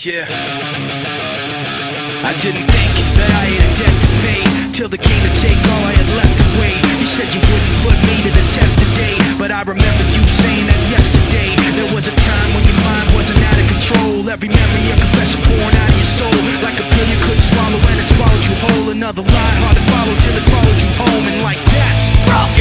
Yeah. I didn't think that I had a debt to pay till the came to take all I had left away. You said you wouldn't put me to the test today, but I remember you saying that yesterday. There was a time when your mind wasn't out of control. Every memory a confession pouring out of your soul, like a pill you couldn't swallow and it swallowed you whole. Another lie hard to follow till it followed you home, and like that's broke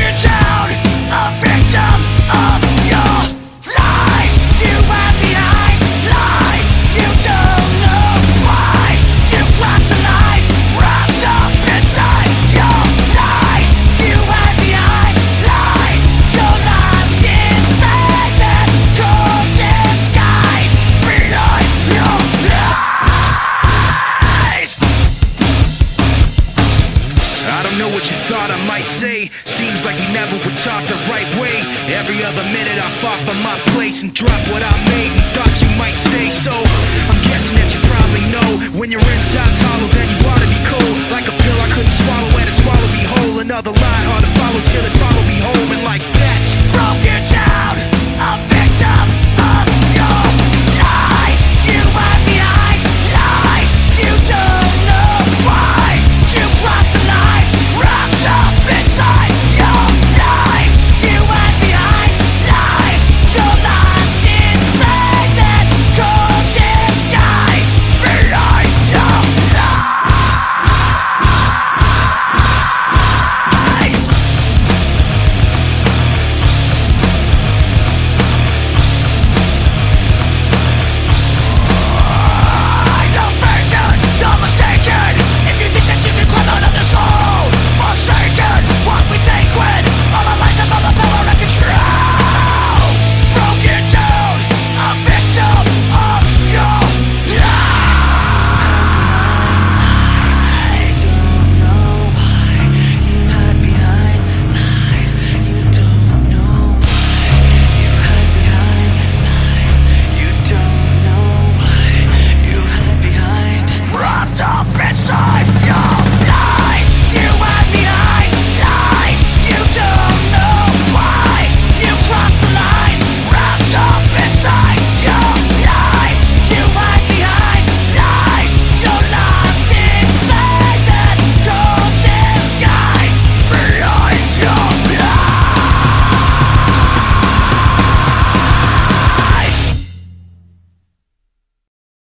might say. Seems like we never were taught the right way. Every other minute I fought for my place and dropped what I made and thought you might stay. So I'm guessing that you probably know when you're inside's